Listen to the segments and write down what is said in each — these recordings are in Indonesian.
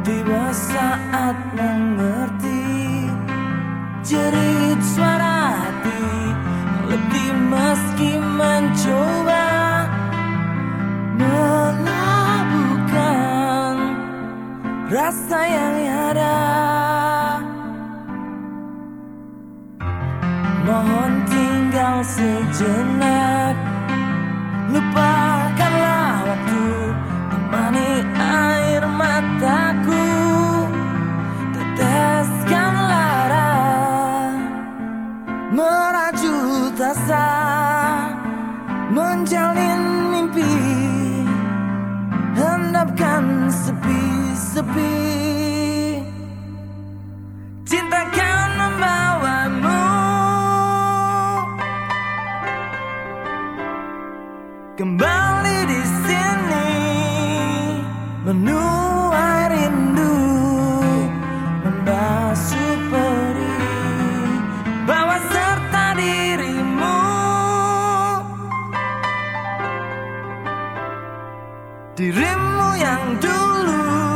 Tiba saat mengerti Jerit suara hati Lebih meski mencoba Melabuhkan Rasa yang ada. Mohon tinggal sejenak. down in dirimu yang dulu.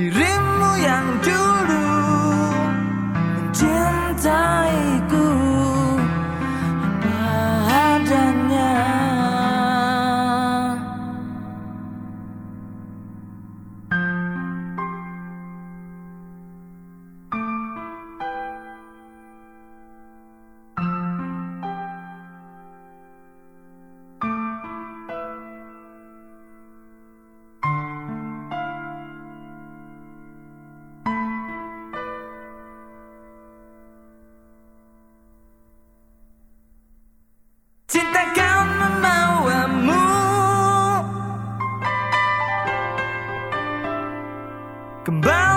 Direkt Bye.